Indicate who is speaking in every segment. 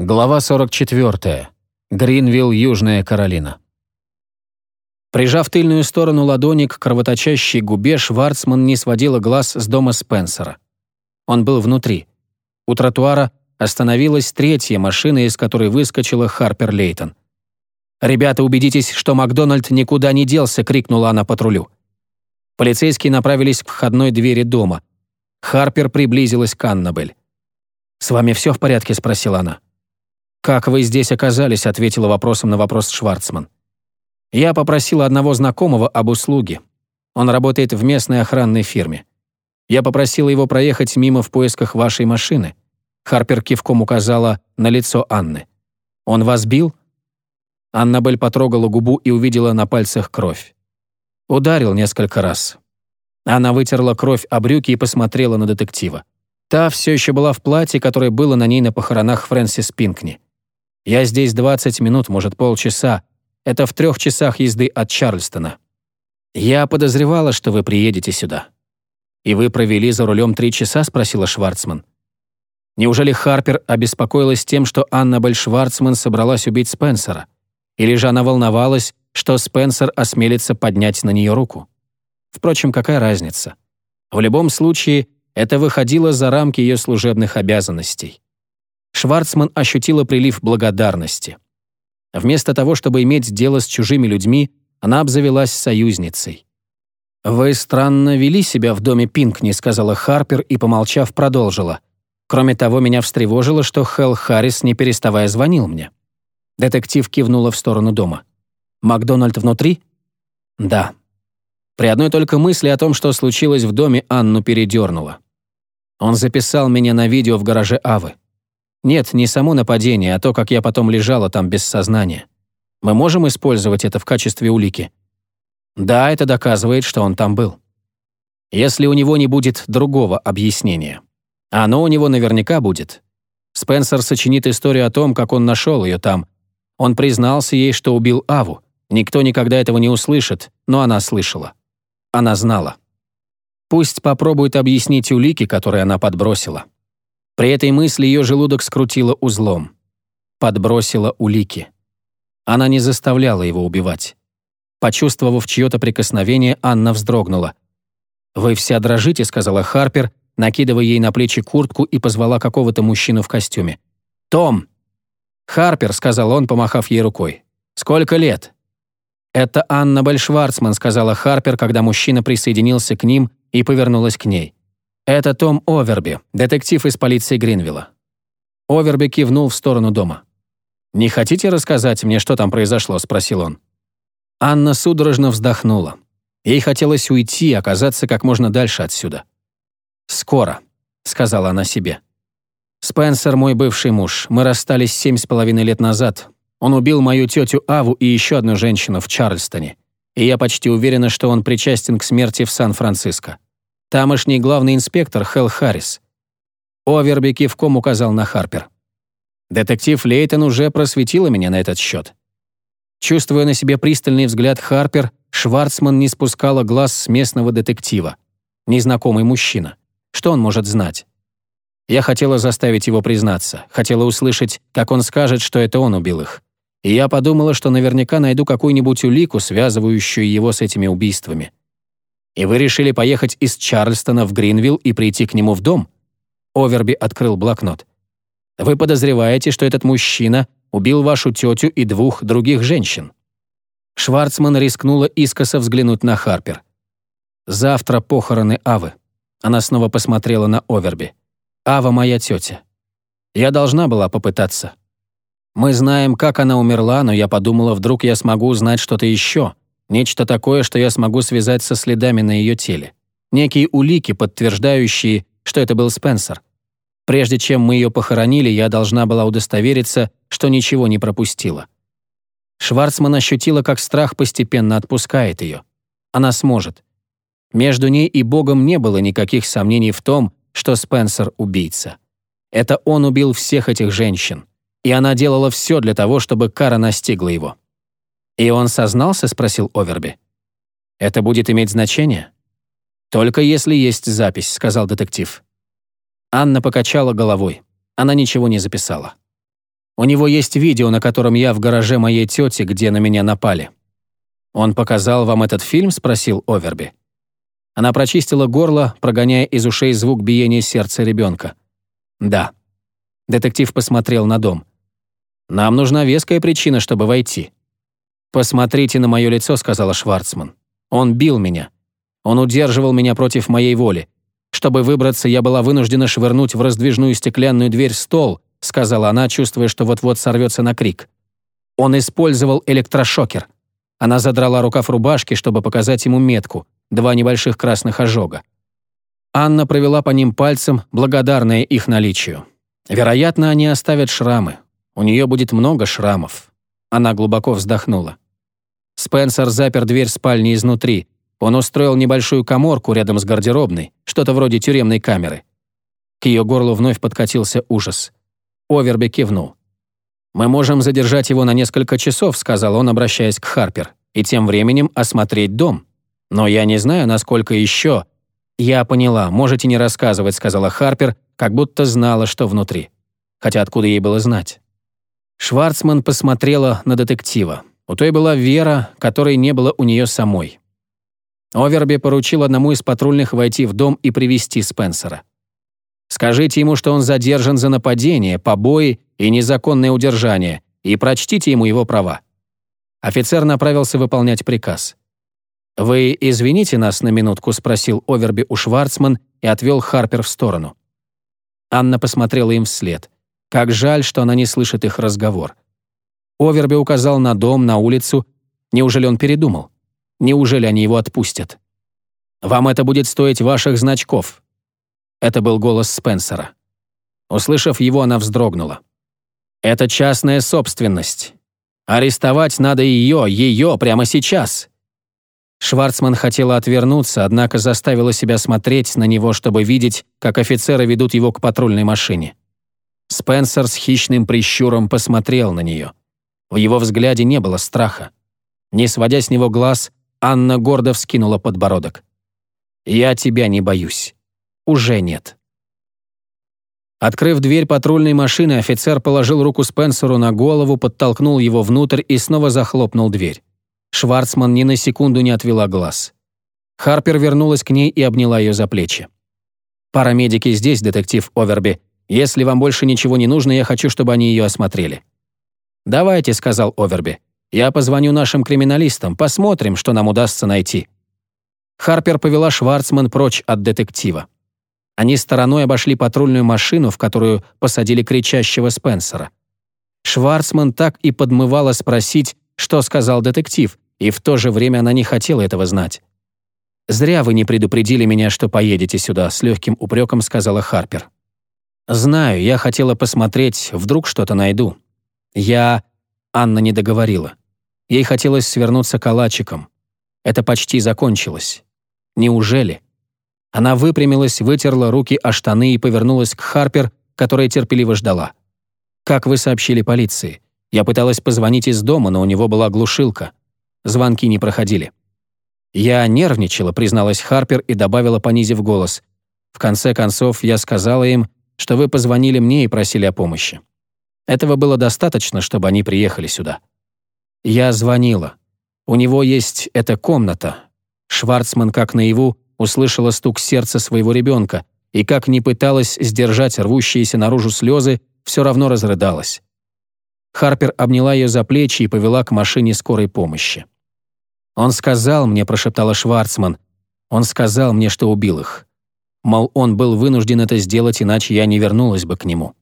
Speaker 1: Глава 44. Гринвилл, Южная Каролина. Прижав тыльную сторону ладони к кровоточащей губе, Шварцман не сводила глаз с дома Спенсера. Он был внутри. У тротуара остановилась третья машина, из которой выскочила Харпер Лейтон. «Ребята, убедитесь, что Макдональд никуда не делся!» — крикнула она патрулю. Полицейские направились к входной двери дома. Харпер приблизилась к Аннабель. «С вами все в порядке?» — спросила она. «Как вы здесь оказались?» — ответила вопросом на вопрос Шварцман. «Я попросила одного знакомого об услуге. Он работает в местной охранной фирме. Я попросила его проехать мимо в поисках вашей машины». Харпер кивком указала на лицо Анны. «Он вас бил?» Аннабель потрогала губу и увидела на пальцах кровь. Ударил несколько раз. Она вытерла кровь о брюки и посмотрела на детектива. Та все еще была в платье, которое было на ней на похоронах Фрэнсис Пинкни. Я здесь 20 минут, может, полчаса. Это в трех часах езды от Чарльстона. Я подозревала, что вы приедете сюда. И вы провели за рулем три часа, спросила Шварцман. Неужели Харпер обеспокоилась тем, что Аннабель Шварцман собралась убить Спенсера? Или же она волновалась, что Спенсер осмелится поднять на нее руку? Впрочем, какая разница? В любом случае, это выходило за рамки ее служебных обязанностей. Шварцман ощутила прилив благодарности. Вместо того, чтобы иметь дело с чужими людьми, она обзавелась союзницей. «Вы странно вели себя в доме Пинкни», — сказала Харпер и, помолчав, продолжила. «Кроме того, меня встревожило, что Хелл Харрис, не переставая, звонил мне». Детектив кивнула в сторону дома. «Макдональд внутри?» «Да». При одной только мысли о том, что случилось в доме, Анну передернула. Он записал меня на видео в гараже Авы. Нет, не само нападение, а то, как я потом лежала там без сознания. Мы можем использовать это в качестве улики? Да, это доказывает, что он там был. Если у него не будет другого объяснения. Оно у него наверняка будет. Спенсер сочинит историю о том, как он нашел ее там. Он признался ей, что убил Аву. Никто никогда этого не услышит, но она слышала. Она знала. Пусть попробует объяснить улики, которые она подбросила. При этой мысли ее желудок скрутило узлом. Подбросила улики. Она не заставляла его убивать. Почувствовав чье-то прикосновение, Анна вздрогнула. «Вы вся дрожите», — сказала Харпер, накидывая ей на плечи куртку и позвала какого-то мужчину в костюме. «Том!» «Харпер», — сказал он, помахав ей рукой. «Сколько лет?» «Это Анна Бальшварцман», — сказала Харпер, когда мужчина присоединился к ним и повернулась к ней. «Это Том Оверби, детектив из полиции Гринвилла». Оверби кивнул в сторону дома. «Не хотите рассказать мне, что там произошло?» – спросил он. Анна судорожно вздохнула. Ей хотелось уйти, оказаться как можно дальше отсюда. «Скоро», — сказала она себе. «Спенсер мой бывший муж. Мы расстались семь с половиной лет назад. Он убил мою тетю Аву и еще одну женщину в Чарльстоне. И я почти уверена, что он причастен к смерти в Сан-Франциско. Тамошний главный инспектор Хелл Харрис. Оверби кивком указал на Харпер. Детектив Лейтон уже просветила меня на этот счет. Чувствуя на себе пристальный взгляд Харпер, Шварцман не спускала глаз с местного детектива. Незнакомый мужчина. Что он может знать? Я хотела заставить его признаться, хотела услышать, как он скажет, что это он убил их. И я подумала, что наверняка найду какую-нибудь улику, связывающую его с этими убийствами. «И вы решили поехать из Чарльстона в Гринвилл и прийти к нему в дом?» Оверби открыл блокнот. «Вы подозреваете, что этот мужчина убил вашу тетю и двух других женщин?» Шварцман рискнула искоса взглянуть на Харпер. «Завтра похороны Авы». Она снова посмотрела на Оверби. «Ава моя тетя. Я должна была попытаться. Мы знаем, как она умерла, но я подумала, вдруг я смогу узнать что-то еще, Нечто такое, что я смогу связать со следами на ее теле. Некие улики, подтверждающие, что это был Спенсер. Прежде чем мы ее похоронили, я должна была удостовериться, что ничего не пропустила. Шварцман ощутила, как страх постепенно отпускает ее. Она сможет. Между ней и Богом не было никаких сомнений в том, что Спенсер — убийца. Это он убил всех этих женщин. И она делала все для того, чтобы кара настигла его. «И он сознался?» — спросил Оверби. «Это будет иметь значение?» «Только если есть запись», — сказал детектив. Анна покачала головой. Она ничего не записала. У него есть видео, на котором я в гараже моей тети, где на меня напали». «Он показал вам этот фильм?» — спросил Оверби. Она прочистила горло, прогоняя из ушей звук биения сердца ребенка. «Да». Детектив посмотрел на дом. «Нам нужна веская причина, чтобы войти». «Посмотрите на мое лицо», — сказала Шварцман. «Он бил меня. Он удерживал меня против моей воли. Чтобы выбраться, я была вынуждена швырнуть в раздвижную стеклянную дверь стол, сказала она, чувствуя, что вот-вот сорвется на крик. Он использовал электрошокер. Она задрала рукав рубашки, чтобы показать ему метку, два небольших красных ожога. Анна провела по ним пальцем, благодарная их наличию. Вероятно, они оставят шрамы. У нее будет много шрамов. Она глубоко вздохнула. Спенсер запер дверь спальни изнутри, он устроил небольшую коморку рядом с гардеробной, что-то вроде тюремной камеры. К ее горлу вновь подкатился ужас. Оверби кивнул. «Мы можем задержать его на несколько часов», — сказал он, обращаясь к Харпер, «и тем временем осмотреть дом. Но я не знаю, насколько еще...» «Я поняла, можете не рассказывать», — сказала Харпер, как будто знала, что внутри. Хотя откуда ей было знать? Шварцман посмотрела на детектива. У той была вера, которой не было у нее самой. Оверби поручил одному из патрульных войти в дом и привести Спенсера. «Скажите ему, что он задержан за нападение, побои и незаконное удержание, и прочтите ему его права». Офицер направился выполнять приказ. «Вы извините нас на минутку?» — спросил Оверби у Шварцман и отвел Харпер в сторону. Анна посмотрела им вслед. Как жаль, что она не слышит их разговор. Оверби указал на дом, на улицу. Неужели он передумал? Неужели они его отпустят? «Вам это будет стоить ваших значков». Это был голос Спенсера. Услышав его, она вздрогнула. «Это частная собственность. Арестовать надо ее, ее, прямо сейчас». Шварцман хотела отвернуться, однако заставила себя смотреть на него, чтобы видеть, как офицеры ведут его к патрульной машине. Спенсер с хищным прищуром посмотрел на нее. В его взгляде не было страха. Не сводя с него глаз, Анна гордо вскинула подбородок. «Я тебя не боюсь. Уже нет». Открыв дверь патрульной машины, офицер положил руку Спенсеру на голову, подтолкнул его внутрь и снова захлопнул дверь. Шварцман ни на секунду не отвела глаз. Харпер вернулась к ней и обняла ее за плечи. «Парамедики здесь, детектив Оверби. Если вам больше ничего не нужно, я хочу, чтобы они ее осмотрели». «Давайте», — сказал Оверби. Я позвоню нашим криминалистам, посмотрим, что нам удастся найти». Харпер повела Шварцман прочь от детектива. Они стороной обошли патрульную машину, в которую посадили кричащего Спенсера. Шварцман так и подмывала спросить, что сказал детектив, и в то же время она не хотела этого знать. «Зря вы не предупредили меня, что поедете сюда», — с легким упреком сказала Харпер. «Знаю, я хотела посмотреть, вдруг что-то найду. Я...» Анна не договорила. Ей хотелось свернуться калачиком. Это почти закончилось. Неужели? Она выпрямилась, вытерла руки о штаны и повернулась к Харпер, которая терпеливо ждала. «Как вы сообщили полиции? Я пыталась позвонить из дома, но у него была глушилка. Звонки не проходили». «Я нервничала», — призналась Харпер и добавила, понизив голос. «В конце концов, я сказала им, что вы позвонили мне и просили о помощи. Этого было достаточно, чтобы они приехали сюда. Я звонила. У него есть эта комната. Шварцман, как наяву, услышала стук сердца своего ребенка и, как не пыталась сдержать рвущиеся наружу слезы, все равно разрыдалась. Харпер обняла ее за плечи и повела к машине скорой помощи. «Он сказал мне», — прошептала Шварцман, «он сказал мне, что убил их. Мол, он был вынужден это сделать, иначе я не вернулась бы к нему».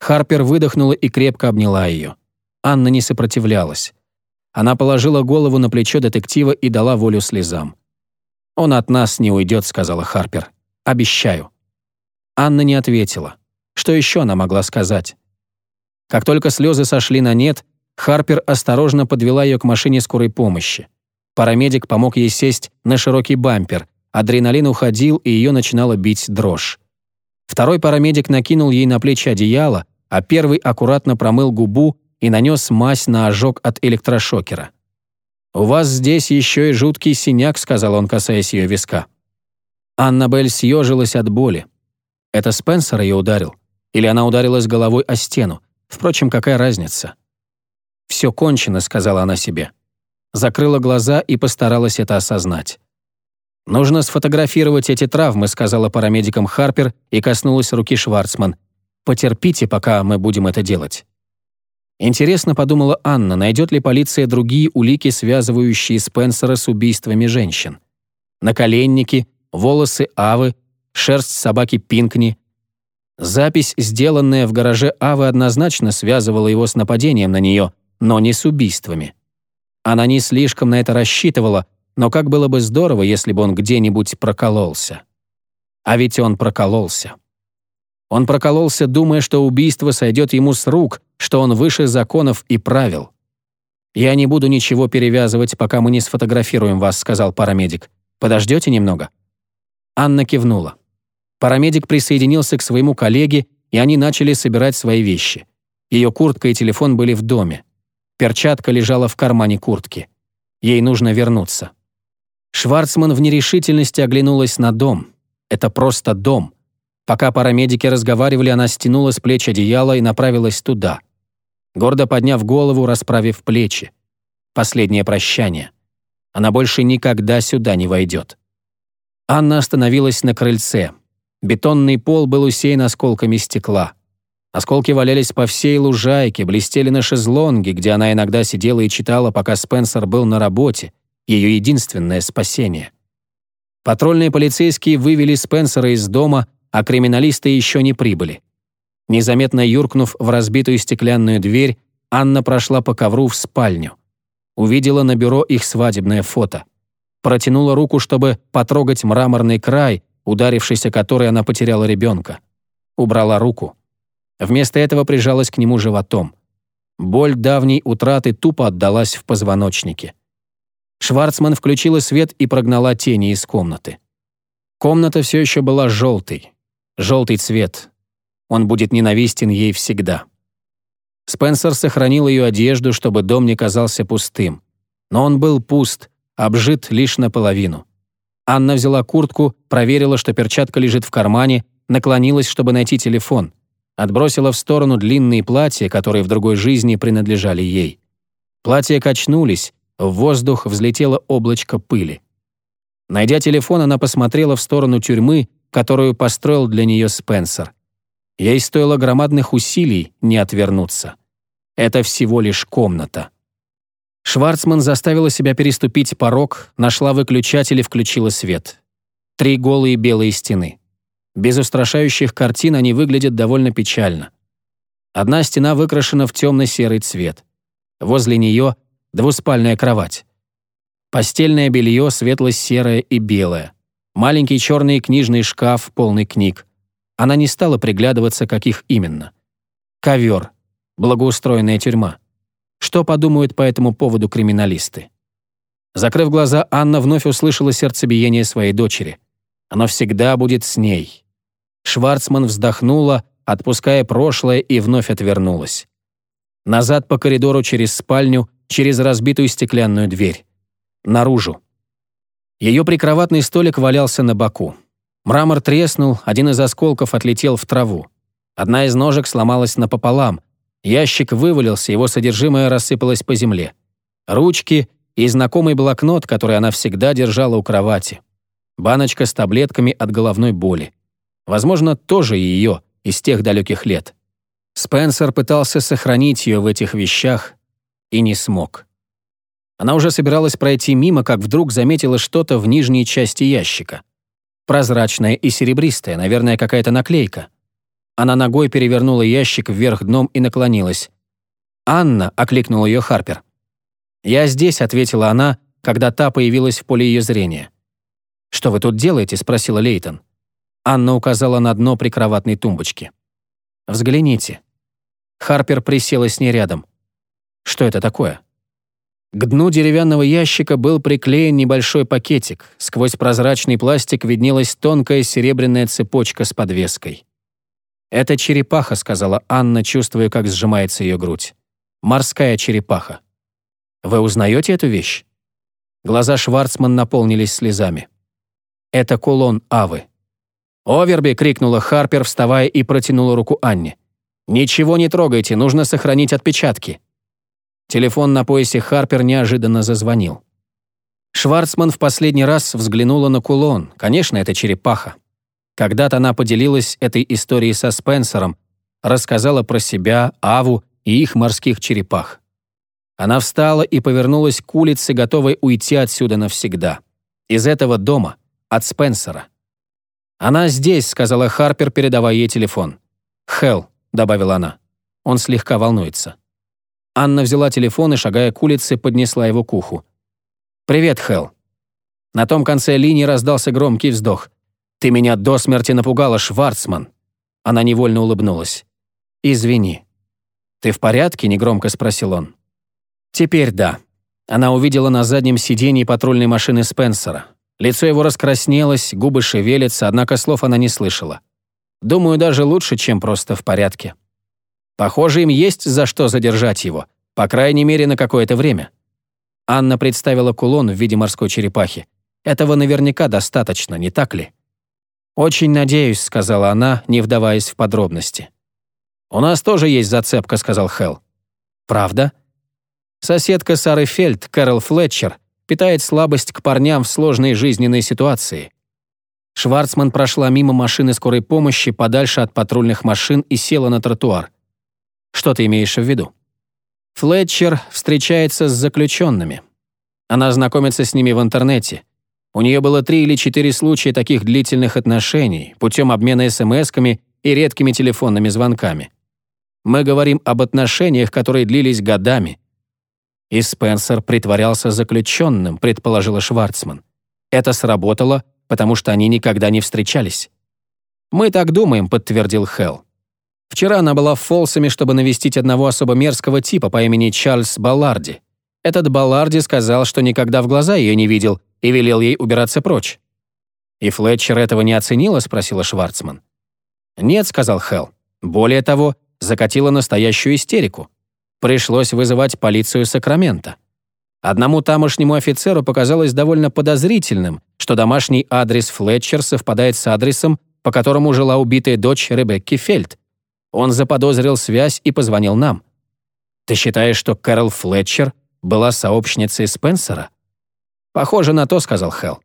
Speaker 1: Харпер выдохнула и крепко обняла ее. Анна не сопротивлялась. Она положила голову на плечо детектива и дала волю слезам. «Он от нас не уйдет», — сказала Харпер. «Обещаю». Анна не ответила. Что еще она могла сказать? Как только слезы сошли на нет, Харпер осторожно подвела ее к машине скорой помощи. Парамедик помог ей сесть на широкий бампер. Адреналин уходил, и ее начинала бить дрожь. Второй парамедик накинул ей на плечи одеяло, а первый аккуратно промыл губу и нанес мазь на ожог от электрошокера. «У вас здесь еще и жуткий синяк», — сказал он, касаясь ее виска. Аннабель съежилась от боли. Это Спенсер ее ударил? Или она ударилась головой о стену? Впрочем, какая разница? «Все кончено», — сказала она себе. Закрыла глаза и постаралась это осознать. «Нужно сфотографировать эти травмы», — сказала парамедикам Харпер и коснулась руки Шварцман. «Потерпите, пока мы будем это делать». Интересно, подумала Анна, найдет ли полиция другие улики, связывающие Спенсера с убийствами женщин. Наколенники, волосы Авы, шерсть собаки Пинкни. Запись, сделанная в гараже Авы, однозначно связывала его с нападением на нее, но не с убийствами. Она не слишком на это рассчитывала, но как было бы здорово, если бы он где-нибудь прокололся. А ведь он прокололся. Он прокололся, думая, что убийство сойдет ему с рук, что он выше законов и правил. «Я не буду ничего перевязывать, пока мы не сфотографируем вас», сказал парамедик. «Подождете немного?» Анна кивнула. Парамедик присоединился к своему коллеге, и они начали собирать свои вещи. Ее куртка и телефон были в доме. Перчатка лежала в кармане куртки. Ей нужно вернуться. Шварцман в нерешительности оглянулась на дом. Это просто дом. Пока парамедики разговаривали, она стянула с плеч одеяло и направилась туда. Гордо подняв голову, расправив плечи. Последнее прощание. Она больше никогда сюда не войдет. Анна остановилась на крыльце. Бетонный пол был усеян осколками стекла. Осколки валялись по всей лужайке, блестели на шезлонге, где она иногда сидела и читала, пока Спенсер был на работе, ее единственное спасение. Патрульные полицейские вывели Спенсера из дома, а криминалисты еще не прибыли. Незаметно юркнув в разбитую стеклянную дверь, Анна прошла по ковру в спальню. Увидела на бюро их свадебное фото. Протянула руку, чтобы потрогать мраморный край, ударившийся которой она потеряла ребенка. Убрала руку. Вместо этого прижалась к нему животом. Боль давней утраты тупо отдалась в позвоночнике. Шварцман включила свет и прогнала тени из комнаты. Комната все еще была желтой. Желтый цвет. Он будет ненавистен ей всегда. Спенсер сохранил ее одежду, чтобы дом не казался пустым. Но он был пуст, обжит лишь наполовину. Анна взяла куртку, проверила, что перчатка лежит в кармане, наклонилась, чтобы найти телефон. Отбросила в сторону длинные платья, которые в другой жизни принадлежали ей. Платья качнулись, в воздух взлетело облачко пыли. Найдя телефон, она посмотрела в сторону тюрьмы, которую построил для нее Спенсер. Ей стоило громадных усилий не отвернуться. Это всего лишь комната. Шварцман заставила себя переступить порог, нашла выключатель и включила свет. Три голые белые стены. Без устрашающих картин они выглядят довольно печально. Одна стена выкрашена в темно-серый цвет. Возле нее двуспальная кровать. Постельное белье светло-серое и белое. Маленький черный книжный шкаф, полный книг. Она не стала приглядываться, каких именно. Ковер. Благоустроенная тюрьма. Что подумают по этому поводу криминалисты? Закрыв глаза, Анна вновь услышала сердцебиение своей дочери. Оно всегда будет с ней. Шварцман вздохнула, отпуская прошлое, и вновь отвернулась. Назад по коридору через спальню, через разбитую стеклянную дверь. Наружу. Ее прикроватный столик валялся на боку. Мрамор треснул, один из осколков отлетел в траву. Одна из ножек сломалась напополам. Ящик вывалился, его содержимое рассыпалось по земле. Ручки и знакомый блокнот, который она всегда держала у кровати. Баночка с таблетками от головной боли. Возможно, тоже ее, из тех далеких лет. Спенсер пытался сохранить ее в этих вещах и не смог. Она уже собиралась пройти мимо, как вдруг заметила что-то в нижней части ящика. Прозрачное и серебристое, наверное, какая-то наклейка. Она ногой перевернула ящик вверх дном и наклонилась. «Анна!» — окликнул ее Харпер. «Я здесь», — ответила она, когда та появилась в поле ее зрения. «Что вы тут делаете?» — спросила Лейтон. Анна указала на дно прикроватной тумбочки. «Взгляните». Харпер присела с ней рядом. «Что это такое?» К дну деревянного ящика был приклеен небольшой пакетик. Сквозь прозрачный пластик виднелась тонкая серебряная цепочка с подвеской. «Это черепаха», — сказала Анна, чувствуя, как сжимается ее грудь. «Морская черепаха». «Вы узнаете эту вещь?» Глаза Шварцман наполнились слезами. «Это кулон Авы». «Оверби!» — крикнула Харпер, вставая и протянула руку Анне. «Ничего не трогайте, нужно сохранить отпечатки». Телефон на поясе Харпер неожиданно зазвонил. Шварцман в последний раз взглянула на кулон. Конечно, это черепаха. Когда-то она поделилась этой историей со Спенсером, рассказала про себя, Аву и их морских черепах. Она встала и повернулась к улице, готовой уйти отсюда навсегда. Из этого дома, от Спенсера. «Она здесь», — сказала Харпер, передавая ей телефон. «Хелл», — добавила она. Он слегка волнуется. Анна взяла телефон и, шагая к улице, поднесла его к уху. «Привет, Хелл». На том конце линии раздался громкий вздох. «Ты меня до смерти напугала, Шварцман». Она невольно улыбнулась. «Извини». «Ты в порядке?» — негромко спросил он. «Теперь да». Она увидела на заднем сиденье патрульной машины Спенсера. Лицо его раскраснелось, губы шевелятся, однако слов она не слышала. Думаю, даже лучше, чем просто в порядке. Похоже, им есть за что задержать его, по крайней мере, на какое-то время. Анна представила кулон в виде морской черепахи. Этого наверняка достаточно, не так ли? «Очень надеюсь», — сказала она, не вдаваясь в подробности. «У нас тоже есть зацепка», — сказал Хелл. «Правда?» Соседка Сары Фельд, Кэрол Флетчер, питает слабость к парням в сложной жизненной ситуации. Шварцман прошла мимо машины скорой помощи подальше от патрульных машин и села на тротуар. Что ты имеешь в виду? Флетчер встречается с заключенными. Она знакомится с ними в интернете. У нее было три или четыре случая таких длительных отношений путем обмена смс-ками и редкими телефонными звонками. Мы говорим об отношениях, которые длились годами, и Спенсер притворялся заключенным, предположила Шварцман. Это сработало, потому что они никогда не встречались. «Мы так думаем», — подтвердил Хелл. Вчера она была в Фолсами, чтобы навестить одного особо мерзкого типа по имени Чарльз Балларди. Этот Балларди сказал, что никогда в глаза ее не видел и велел ей убираться прочь. «И Флетчер этого не оценила?» — спросила Шварцман. «Нет», — сказал Хелл. «Более того, закатила настоящую истерику. Пришлось вызывать полицию Сакрамента. Одному тамошнему офицеру показалось довольно подозрительным, что домашний адрес Флетчер совпадает с адресом, по которому жила убитая дочь Ребекки Фельд. Он заподозрил связь и позвонил нам. «Ты считаешь, что Кэрол Флетчер была сообщницей Спенсера?» «Похоже на то», — сказал Хелл.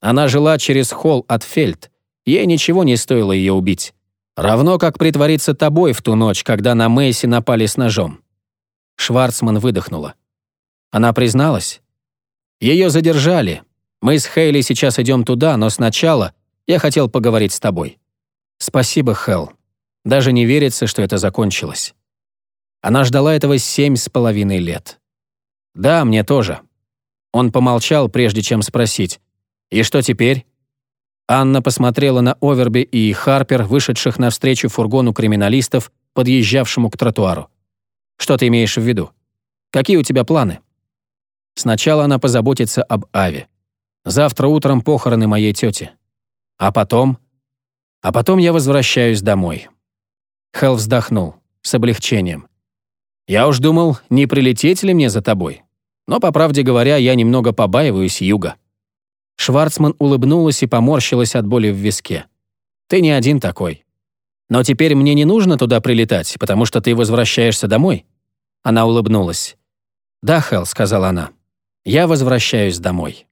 Speaker 1: «Она жила через холл от Фельд. Ей ничего не стоило ее убить. Равно как притвориться тобой в ту ночь, когда на Мэйси напали с ножом. Шварцман выдохнула. Она призналась. Ее задержали. Мы с Хейли сейчас идем туда, но сначала я хотел поговорить с тобой. Спасибо, Хелл. Даже не верится, что это закончилось. Она ждала этого семь с половиной лет. Да, мне тоже. Он помолчал, прежде чем спросить. И что теперь? Анна посмотрела на Оверби и Харпер, вышедших навстречу фургону криминалистов, подъезжавшему к тротуару. Что ты имеешь в виду? Какие у тебя планы? Сначала она позаботится об Аве. Завтра утром похороны моей тети. А потом? А потом я возвращаюсь домой. Хелл вздохнул с облегчением. Я уж думал, не прилететь ли мне за тобой. Но, по правде говоря, я немного побаиваюсь юга. Шварцман улыбнулась и поморщилась от боли в виске. «Ты не один такой. Но теперь мне не нужно туда прилетать, потому что ты возвращаешься домой. Она улыбнулась. «Да, Хелл», — сказала она, — «я возвращаюсь домой».